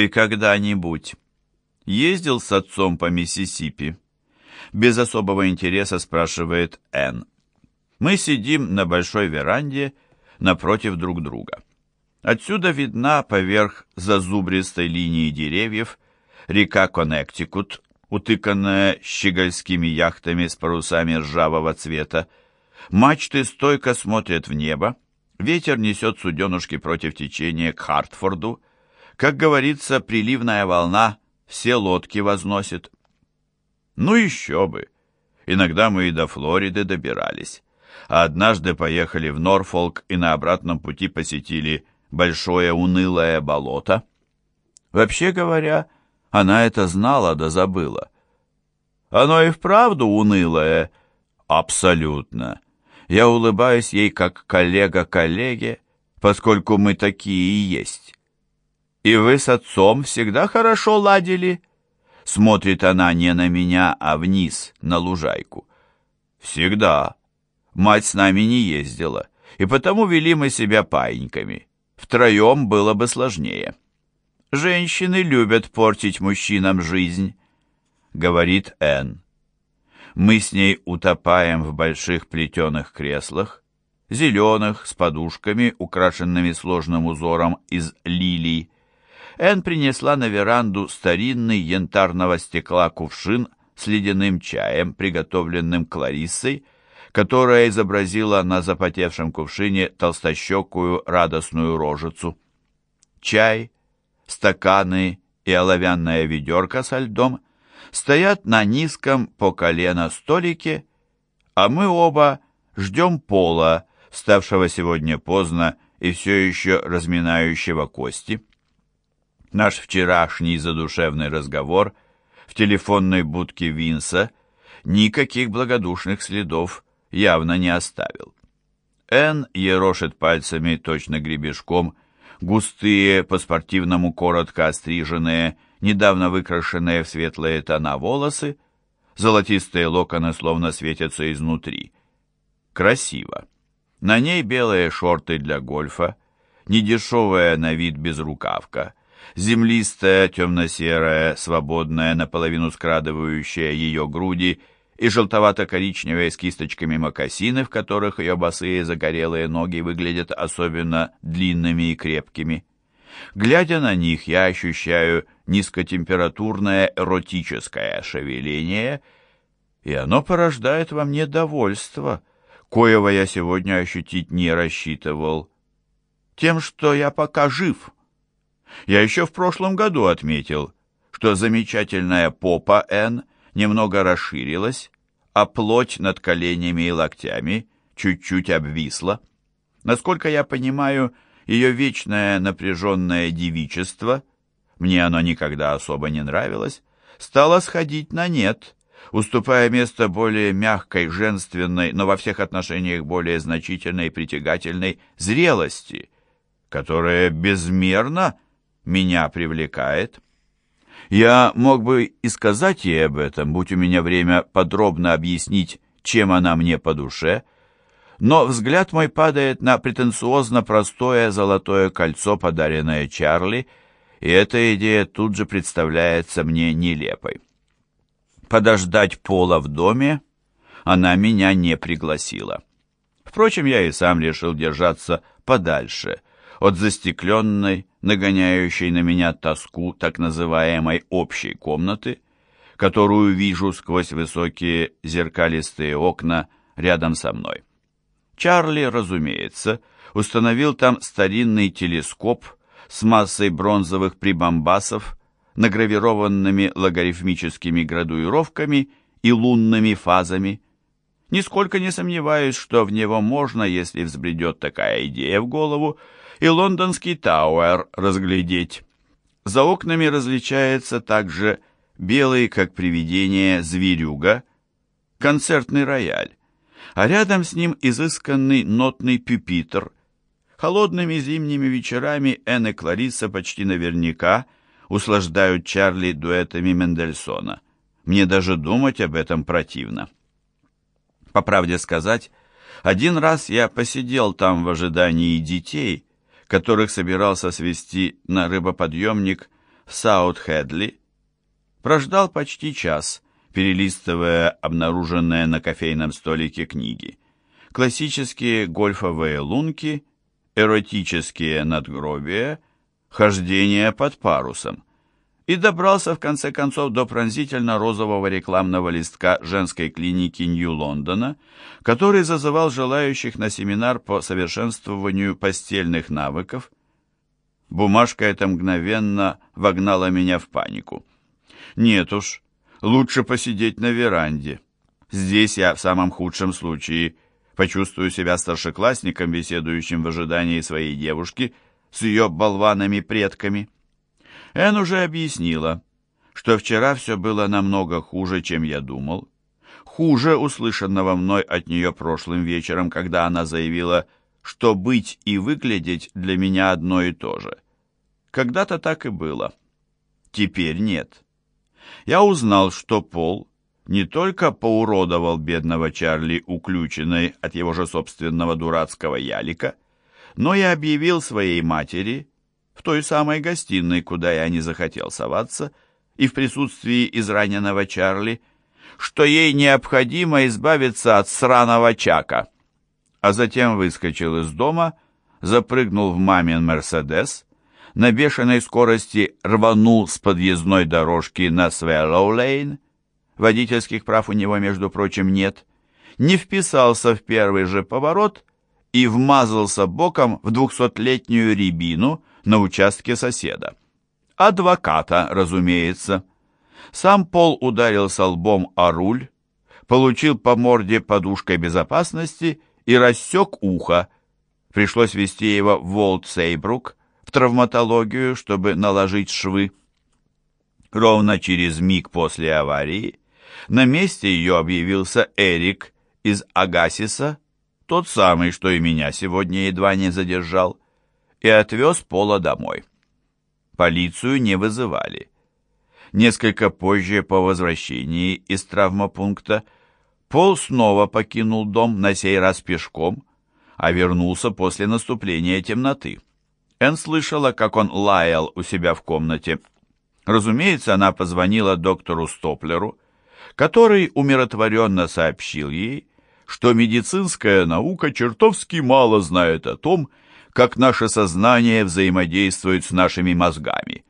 «Ты когда-нибудь ездил с отцом по Миссисипи?» Без особого интереса спрашивает Энн. Мы сидим на большой веранде напротив друг друга. Отсюда видна поверх зазубристой линии деревьев река Коннектикут, утыканная щегольскими яхтами с парусами ржавого цвета. Мачты стойко смотрят в небо, ветер несет суденушки против течения к Хартфорду. Как говорится, приливная волна все лодки возносит. Ну еще бы! Иногда мы и до Флориды добирались. А однажды поехали в Норфолк и на обратном пути посетили большое унылое болото. Вообще говоря, она это знала да забыла. Оно и вправду унылое. Абсолютно. Я улыбаюсь ей как коллега коллеге, поскольку мы такие и есть. И вы с отцом всегда хорошо ладили? Смотрит она не на меня, а вниз, на лужайку. Всегда. Мать с нами не ездила, и потому вели мы себя паиньками. Втроем было бы сложнее. «Женщины любят портить мужчинам жизнь», — говорит Энн. Мы с ней утопаем в больших плетеных креслах, зеленых, с подушками, украшенными сложным узором из лилий. Энн принесла на веранду старинный янтарного стекла кувшин с ледяным чаем, приготовленным Клариссой, которая изобразила на запотевшем кувшине толстощекую радостную рожицу. Чай, стаканы и оловянная ведерко со льдом стоят на низком по колено столике, а мы оба ждем пола, ставшего сегодня поздно и все еще разминающего кости. Наш вчерашний задушевный разговор в телефонной будке Винса никаких благодушных следов явно не оставил. Н ерошит пальцами точно гребешком, густые, по-спортивному коротко остриженные, недавно выкрашенные в светлые тона волосы, золотистые локоны словно светятся изнутри. Красиво. На ней белые шорты для гольфа, недешевая на вид безрукавка, землистая, темно-серая, свободная, наполовину скрадывающая ее груди и желтовато-коричневые с кисточками мокасины, в которых ее босые загорелые ноги выглядят особенно длинными и крепкими. Глядя на них, я ощущаю низкотемпературное эротическое шевеление, и оно порождает во мне довольство, коего я сегодня ощутить не рассчитывал. Тем, что я пока жив. Я еще в прошлом году отметил, что замечательная попа Н немного расширилась, а плоть над коленями и локтями чуть-чуть обвисла. Насколько я понимаю, ее вечное напряженное девичество, мне оно никогда особо не нравилось, стало сходить на нет, уступая место более мягкой, женственной, но во всех отношениях более значительной и притягательной зрелости, которая безмерно меня привлекает. Я мог бы и сказать ей об этом, будь у меня время подробно объяснить, чем она мне по душе, но взгляд мой падает на претенциозно простое золотое кольцо, подаренное Чарли, и эта идея тут же представляется мне нелепой. Подождать Пола в доме она меня не пригласила. Впрочем, я и сам решил держаться подальше от застекленной, нагоняющей на меня тоску так называемой общей комнаты, которую вижу сквозь высокие зеркалистые окна рядом со мной. Чарли, разумеется, установил там старинный телескоп с массой бронзовых прибамбасов, награвированными логарифмическими градуировками и лунными фазами. Нисколько не сомневаюсь, что в него можно, если взбредет такая идея в голову, и лондонский Тауэр разглядеть. За окнами различается также белый, как привидение, зверюга, концертный рояль, а рядом с ним изысканный нотный пюпитр. Холодными зимними вечерами Энн и Клариса почти наверняка услаждают Чарли дуэтами Мендельсона. Мне даже думать об этом противно. По правде сказать, один раз я посидел там в ожидании детей, которых собирался свести на рыбоподъемник в Саут-Хедли, прождал почти час, перелистывая обнаруженные на кофейном столике книги. Классические гольфовые лунки, эротические надгробия, хождение под парусом. И добрался в конце концов до пронзительно-розового рекламного листка женской клиники Нью-Лондона, который зазывал желающих на семинар по совершенствованию постельных навыков. Бумажка эта мгновенно вогнала меня в панику. Нет уж, лучше посидеть на веранде. Здесь я в самом худшем случае почувствую себя старшеклассником, беседующим в ожидании своей девушки с ее болванами предками. Эн уже объяснила, что вчера все было намного хуже, чем я думал. Хуже услышанного мной от нее прошлым вечером, когда она заявила, что быть и выглядеть для меня одно и то же. Когда-то так и было. Теперь нет я узнал, что Пол не только поуродовал бедного Чарли уключенной от его же собственного дурацкого ялика, но и объявил своей матери, в той самой гостиной, куда я не захотел соваться, и в присутствии израненного Чарли, что ей необходимо избавиться от сраного Чака. А затем выскочил из дома, запрыгнул в мамин «Мерседес», на бешеной скорости рванул с подъездной дорожки на Свэллоу-Лейн, водительских прав у него, между прочим, нет, не вписался в первый же поворот и вмазался боком в двухсотлетнюю рябину на участке соседа. Адвоката, разумеется. Сам Пол ударился лбом о руль, получил по морде подушкой безопасности и рассек ухо. Пришлось вести его в Волт-Сейбрук, в травматологию, чтобы наложить швы. Ровно через миг после аварии на месте ее объявился Эрик из Агасиса, тот самый, что и меня сегодня едва не задержал, и отвез Пола домой. Полицию не вызывали. Несколько позже по возвращении из травмопункта Пол снова покинул дом, на сей раз пешком, а вернулся после наступления темноты. Энн слышала, как он лаял у себя в комнате. Разумеется, она позвонила доктору Стоплеру, который умиротворенно сообщил ей, что медицинская наука чертовски мало знает о том, как наше сознание взаимодействует с нашими мозгами.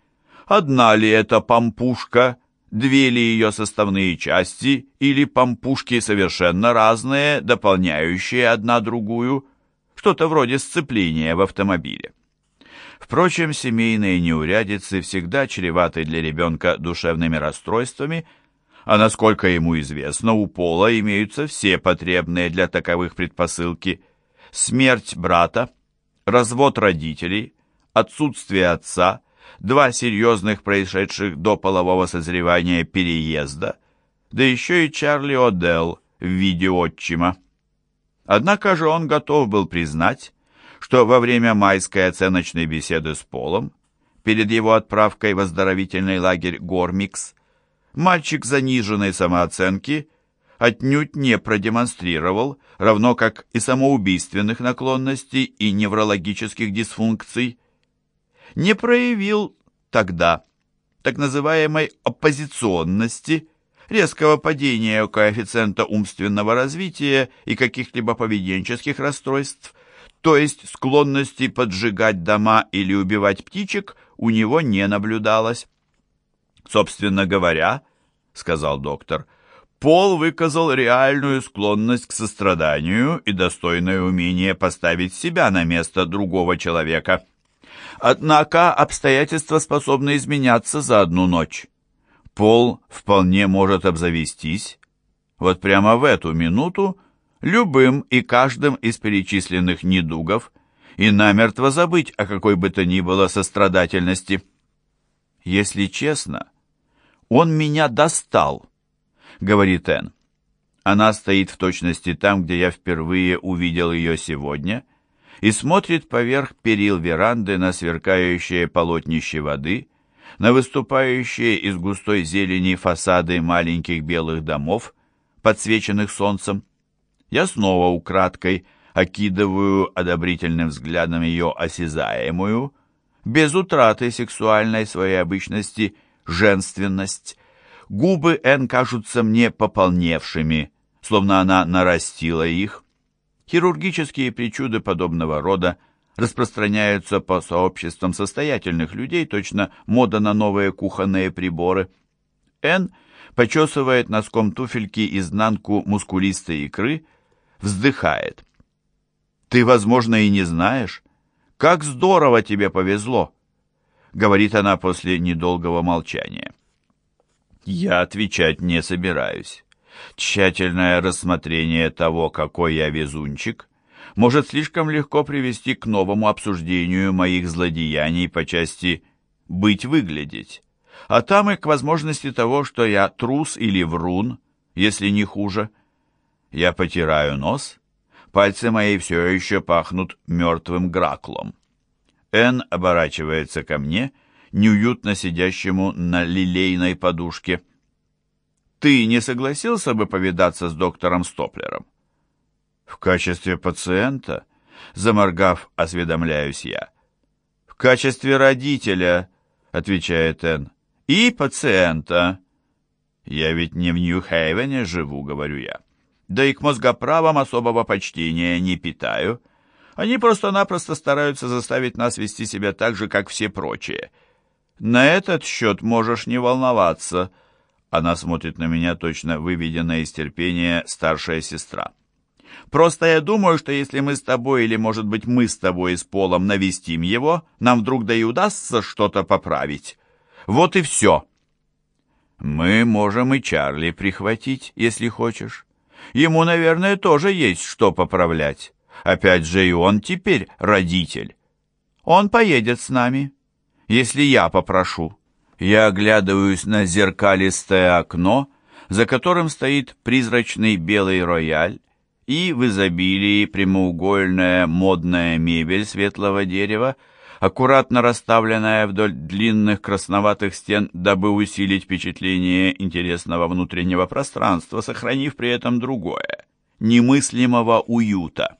Одна ли это пампушка, две ли ее составные части, или пампушки совершенно разные, дополняющие одна другую, что-то вроде сцепления в автомобиле. Впрочем, семейные неурядицы всегда чреваты для ребенка душевными расстройствами, а насколько ему известно, у Пола имеются все потребные для таковых предпосылки. Смерть брата, развод родителей, отсутствие отца, два серьезных происшедших до полового созревания переезда, да еще и Чарли О'Делл в виде отчима. Однако же он готов был признать, что во время майской оценочной беседы с Полом, перед его отправкой в оздоровительный лагерь Гормикс, мальчик заниженной самооценки отнюдь не продемонстрировал, равно как и самоубийственных наклонностей и неврологических дисфункций, не проявил тогда так называемой оппозиционности, резкого падения коэффициента умственного развития и каких-либо поведенческих расстройств, то есть склонности поджигать дома или убивать птичек у него не наблюдалось. «Собственно говоря, — сказал доктор, — Пол выказал реальную склонность к состраданию и достойное умение поставить себя на место другого человека. Однако обстоятельства способны изменяться за одну ночь. Пол вполне может обзавестись, вот прямо в эту минуту, любым и каждым из перечисленных недугов и намертво забыть о какой бы то ни было сострадательности. «Если честно, он меня достал», — говорит Энн. Она стоит в точности там, где я впервые увидел ее сегодня, и смотрит поверх перил веранды на сверкающее полотнище воды, на выступающие из густой зелени фасады маленьких белых домов, подсвеченных солнцем, я снова украдкой окидываю одобрительным взглядом ее осязаемую, без утраты сексуальной своей обычности женственность. Губы Энн кажутся мне пополневшими, словно она нарастила их. Хирургические причуды подобного рода распространяются по сообществам состоятельных людей, точно мода на новые кухонные приборы. Энн почесывает носком туфельки изнанку мускулистой икры, вздыхает. «Ты, возможно, и не знаешь, как здорово тебе повезло!» говорит она после недолгого молчания. Я отвечать не собираюсь. Тщательное рассмотрение того, какой я везунчик, может слишком легко привести к новому обсуждению моих злодеяний по части «быть выглядеть», а там и к возможности того, что я трус или врун, если не хуже. Я потираю нос, пальцы мои все еще пахнут мертвым граклом. Н оборачивается ко мне, неуютно сидящему на лилейной подушке. «Ты не согласился бы повидаться с доктором Стоплером?» «В качестве пациента?» Заморгав, осведомляюсь я. «В качестве родителя», — отвечает Н. «И пациента». «Я ведь не в Нью-Хейвене живу», — говорю я. «Да и к мозгоправам особого почтения не питаю». Они просто-напросто стараются заставить нас вести себя так же, как все прочие. На этот счет можешь не волноваться. Она смотрит на меня, точно выведенная из терпения старшая сестра. Просто я думаю, что если мы с тобой, или, может быть, мы с тобой с Полом навестим его, нам вдруг да и удастся что-то поправить. Вот и все. Мы можем и Чарли прихватить, если хочешь. Ему, наверное, тоже есть что поправлять. Опять же и он теперь родитель. Он поедет с нами, если я попрошу. Я оглядываюсь на зеркалистое окно, за которым стоит призрачный белый рояль, и в изобилии прямоугольная модная мебель светлого дерева, аккуратно расставленная вдоль длинных красноватых стен, дабы усилить впечатление интересного внутреннего пространства, сохранив при этом другое, немыслимого уюта.